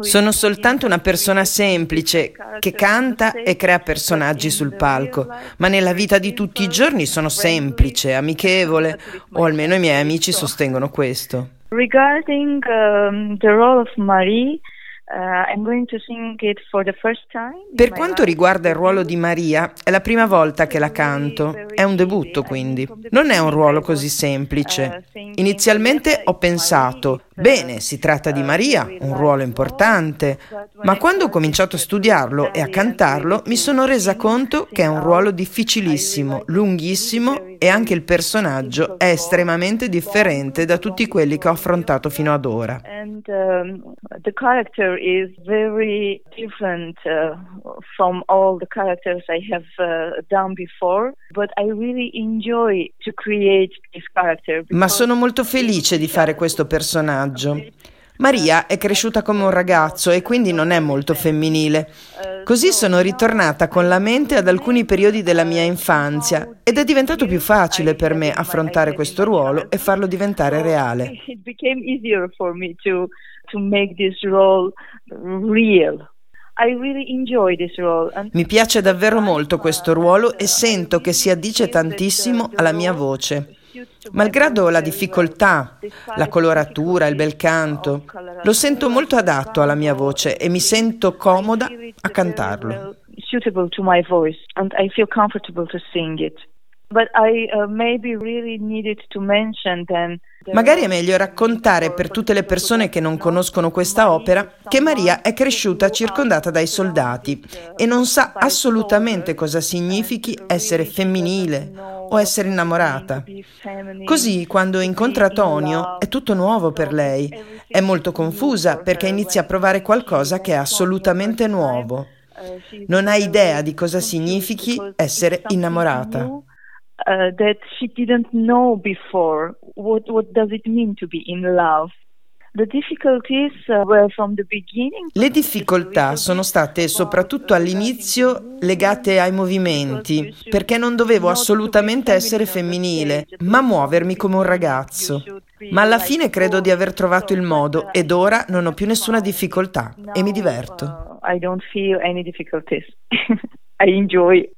Sono soltanto una persona semplice che canta e crea personaggi sul palco, ma nella vita di tutti i giorni sono semplice, amichevole, o almeno i miei amici sostengono questo. Regarding um, the role of Marie, per quanto riguarda il ruolo di Maria, è la prima volta che la canto, è un debutto quindi. Non è un ruolo così semplice. Uh, Inizialmente ho pensato, bene, si tratta di Maria, un ruolo importante, ma quando ho cominciato a studiarlo e a cantarlo mi sono resa conto che è un ruolo difficilissimo, lunghissimo e anche il personaggio è estremamente differente da tutti quelli che ho affrontato fino ad ora. Um, uh, uh. Ma sono molto felice di fare questo personaggio. Maria è cresciuta come un ragazzo e quindi non è molto femminile. Così sono ritornata con la mente ad alcuni periodi della mia infanzia ed è diventato più facile per me affrontare questo ruolo e farlo diventare reale. It became easier for me to to make this role real. Mi piace davvero molto questo ruolo e sento che si addice tantissimo alla mia voce. Malgrado la difficoltà, la coloratura, il bel canto, lo sento molto adatto alla mia voce e mi sento comoda a cantarlo. Uh, Magari è meglio raccontare per tutte le persone che non conoscono questa opera che Maria è cresciuta circondata dai soldati e non sa assolutamente cosa significhi essere femminile o essere innamorata. Così quando incontra Tonio è tutto nuovo per lei. È molto confusa perché inizia a provare qualcosa che è assolutamente nuovo. Non ha idea di cosa significhi essere innamorata. Uh, that she didn't know before what what does it mean to be in love le difficoltà sono state soprattutto all'inizio legate ai movimenti, perché non dovevo assolutamente essere femminile, ma muovermi come un ragazzo. Ma alla fine credo di aver trovato il modo ed ora non ho più nessuna difficoltà e mi diverto. Uh, I don't feel any difficulties. I enjoy